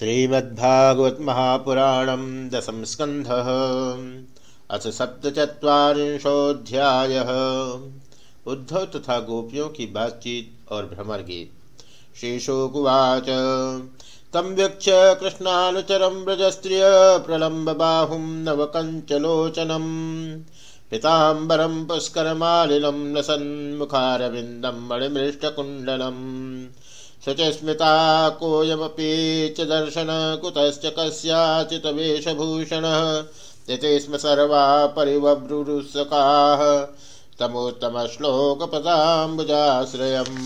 श्रीमद्भागवत महापुराणम दशम स्कंध अथ सप्तचत्वारिंशोऽध्याय। उद्धव तथा गोपियों की बातचीत और भ्रमर गीत श्रीशोकुवाच। तम वीक्ष कृष्णानुचरम व्रजस्त्रिय प्रलम्ब बाहुं नवकञ्चलोचनम् पीताम्बरं पुष्करमालिनं लसन्मुखारविन्दं शुचिस्मिता कोऽयमपि च दर्शन कुतश्च कस्याचित् वेशभूषणः। इति स्म सर्वा परिवब्रुरुसकाः तमोत्तमश्लोकपदाम्बुजाश्रयम्।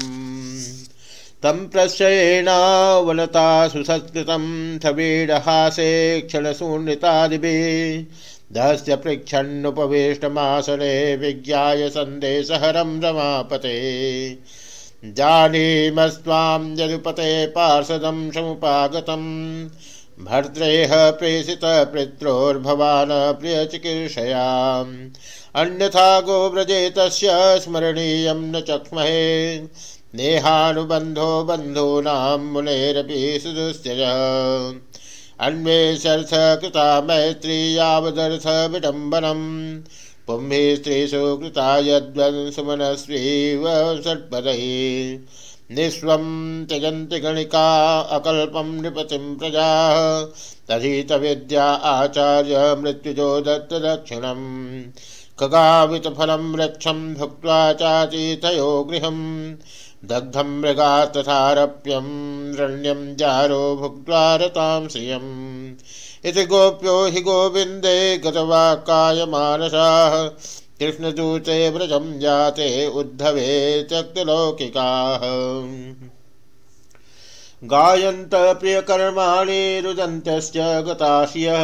तं प्रश्रयेणावनता सुसत्कृतं थवीडहासे क्षणशून्यतादिभिः दस्य पृच्छन्नुपवेष्टमासने विज्ञाय सन्देशहरं रमापते जानीमस्त्वां यदुपते पार्षदं समुपागतं। भर्त्रेह प्रेषितपित्रोर्भवान् प्रियचिकीर्षयाम् अन्यथा गोव्रजे तस्य स्मरणीयं न चक्ष्महे। नेहानुबन्धो बन्धूनां मुनेरपि सुदुस्त्यज। अन्वेषर्थ कृता मैत्री यावदर्थ विडम्बनम्। पुंभि स्त्रीषु कृता यद्वंशुमनस्वीव षट्पदैः निःस्वं त्यजन्ति गणिका अकल्पं नृपतिं प्रजाः। तधीतविद्या आचार्य मृत्युजो दत्तदक्षिणम्। खगावितफलं वृक्षं भुक्त्वा चातीतयो गृहं दग्धं मृगा तथारप्यं, रण्यं जारो भुक्त्वा रतां श्रियम् इति गोप्यो हि गोविन्दे गतवाक्कायमानसाः कृष्णदूते व्रजं जाते उद्धवे त्यक्तलौकिकाः गायन्त प्रियकर्माणि रुदन्तश्च गताशियः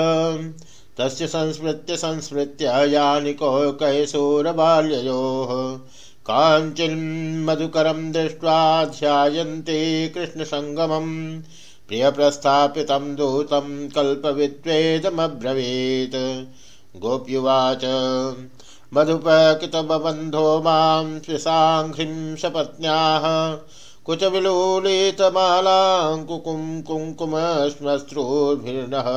तस्य संस्मृत्य संस्मृत्य यानिको कैशोरबाल्ययोः काञ्चिन्मधुकरं दृष्ट्वा ध्यायन्ते कृष्णसङ्गमम्। प्रिय प्रस्थापित दूत कल्पवित्वेदमब्रवीत् गोप्युवाच मधुपकृतबन्धो माँ स्विसाङ्घ्रिं सपत्न्याः कुचविलोलितमालाङ्कुकुं कुङ्कुमश्मश्रूभिर्नः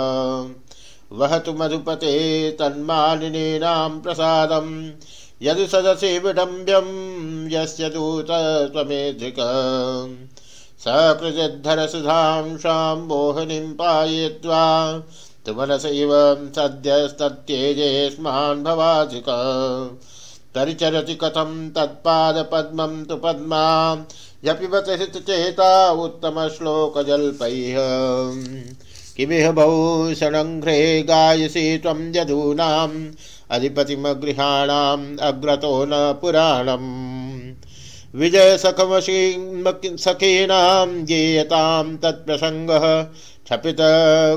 वहतु मधुपते तन्मालिनीनां प्रसादं, यदि सदसि विडम्ब्यं यस्य दूत सकृजद्धरसुधांशां मोहिनीं पायित्वा तु मनसैव सद्यस्तत्येजेस्मान् भवाधिक। परिचरति कथं तत्पादपद्मं तु पद्मा यपिबत हितचेता उत्तमश्लोकजल्पैः। किमिह बहुषणङ्घ्रे गायसि त्वं यदूनाम्, अधिपतिमगृहाणाम् अग्रतो न पुराणम्। विजय सखीनां ज्ञेयतां तत्प्रसङ्गः क्षपित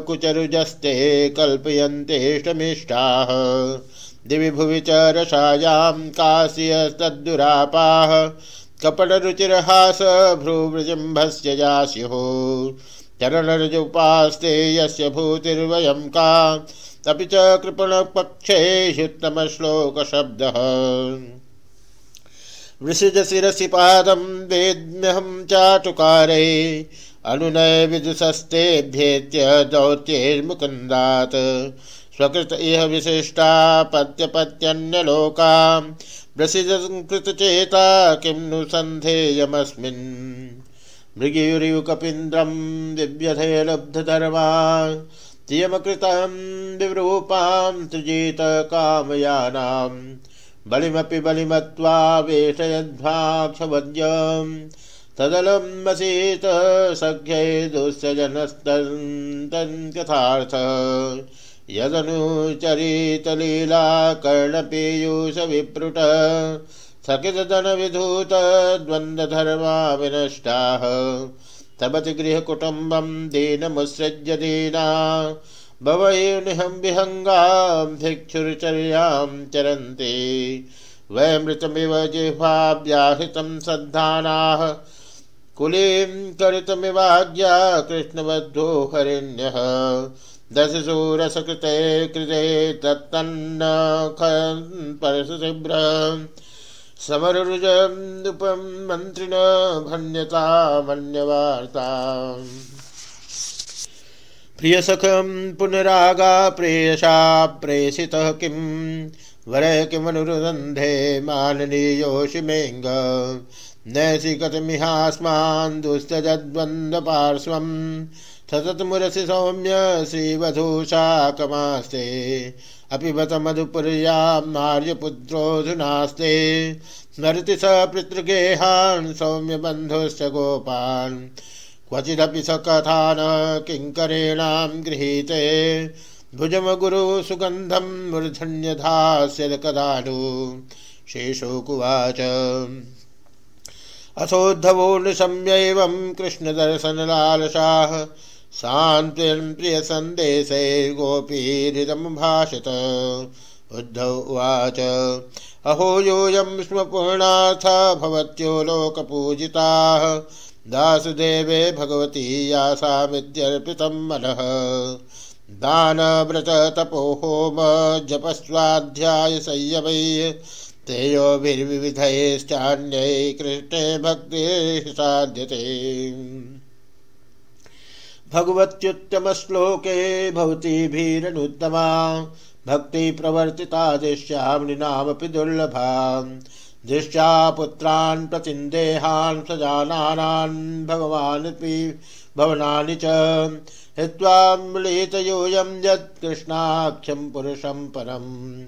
कुचरुजस्ते कल्पयन्तेष्टमिष्टाः दिवि भुवि च रसायां कास्यस्तद्दुरापाः। कपटरुचिरहास भ्रूवृजम्भस्य यास्युः। चरणरजुपास्ते यस्य भूतिर्वयं का। अपि च कृपणपक्षे ह्युत्तमश्लोकशब्दः। वृषज शिरसि पादं वेद्म्यहं चाटुकारे, अनुनय विदुषस्तेभ्येत्य दौत्यैर्मुकुन्दात् स्वकृत इह विशिष्टा पत्यपत्यन्यलोका वृषिजकृतचेता किं नु सन्धेयमस्मिन्। मृगीयुरियुकपिन्द्रं दिव्यधयलब्धधर्मा तियमकृतं विवरूपां सृजीत कामयानाम् बलिमपि बलिमत्वा वेशयद्भाक्षवद्यं तदलं वसीत सख्यै दुःसजनस्तन्थार्थ यदनुचरितलीला कर्णपीयूषविप्रुट सकितधनविधूतद्वन्द्वधर्मा विनष्टाः। तबति गृहकुटुम्बं दीनमुत्सृज्य दीना। भवैर्निहं विहङ्गां भिक्षुरचर्यां चरन्ति। वयमृतमिव जिह्वाव्याहृतं सद्धानाः कुलीं करितमिवाज्ञा कृष्णबद्धो हरिण्यः दशशूरसकृते कृते तत्तन्न परशुशिभ्र समरुजमुपं मन्त्रिण भण्यतामन्यवार्ताम् प्रियसखं पुनरागा प्रेयसा, प्रेषितः किं? वर किमनुरुन्धे माननीयोषिमेङ्ग नैषिकतमिहास्मान् दुस्तजद्वन्द्वपार्श्वं सततमुरसि सौम्य श्रीवधूषाकमास्ते अपि बत मधुपुर्यामार्यपुत्रोऽधुनास्ते स्मरति स पितृगेहान् सौम्यबन्धुश्च गोपान्। क्वचिदपि स कथान किङ्करेणां गृहीते। भुजमगुरुसुगन्धं मूर्धन्यधास्य कदानु शेषोकुवाच। अथोद्धवो नृशम्यैवं कृष्णदर्शनलालसाः सान्त्वं प्रियसन्देशैर्गोपीहृदं भाषत। उद्धव उवाच। अहो योऽयं स्म पूर्णार्थ भवत्यो लोकपूजिताः। दासुदेवे भगवती यासामित्यर्पितं मनः। दानव्रत तपो होम जपस्वाध्याय संयमै तेयोभिर्विविधैश्चान्यै कृष्णे भक्तिः साध्यते। भगवत्युत्तमश्लोके भवतीभिरनुत्तमा भक्ति प्रवर्तिता दृश्यामृणामपि दुर्लभा। दृष्ट्या पुत्रान् प्रतिन्देहान् स्वजानान् भगवान् भवनानि च हित्वा मिलितयोऽयं यत्कृष्णाख्यं पुरुषं परम्।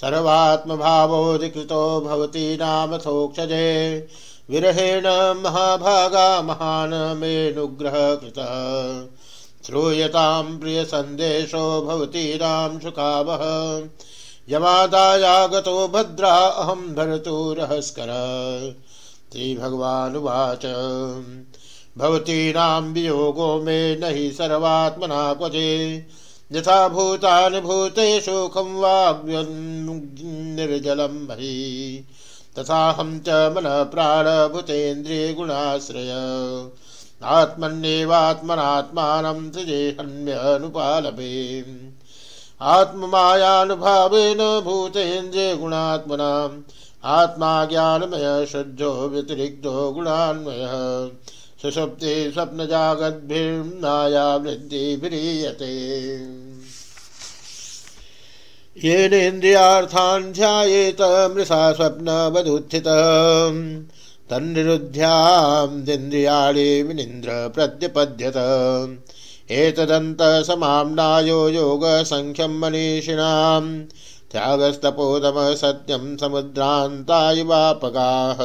सर्वात्मभावोऽधिकृतो भवति नामथोक्षजे विरहेण महाभागा महान मेनुग्रह कृतः श्रूयतां प्रियसन्देशो भवतीनां सुखावः यमादायागतो भद्रा, अहं भरतुरहस्कर श्रीभगवानुवाच। भवतीनां वियोगो मे न हि सर्वात्मना क्वचे। यथा भूतानि भूतेषु खं वाग्निर्जलं मही। तथाहं च मनः प्राणभूतेन्द्रियगुणाश्रय आत्मन्येवात्मनात्मानं सृजेहन्यनुपालभे। आत्ममायानुभावेन भूतेन्द्रियगुणात्मनाम् आत्मा ज्ञानमय शुद्धो व्यतिरिक्तो गुणान्वयः। सुषुप्ति स्वप्नजागद्भिर्नाया वृद्धिभिरीयते येनेन्द्रियार्थान् ध्यायेत मृषा स्वप्नवदुत्थितः। तन्निरुध्यान्द्रियाणि विनिन्द्र प्रत्यपद्यत। एतदन्तसमाम्नायो योगसङ्ख्यं मनीषिणां त्यागस्तपोदम सत्यं समुद्रान्तायुवापगाः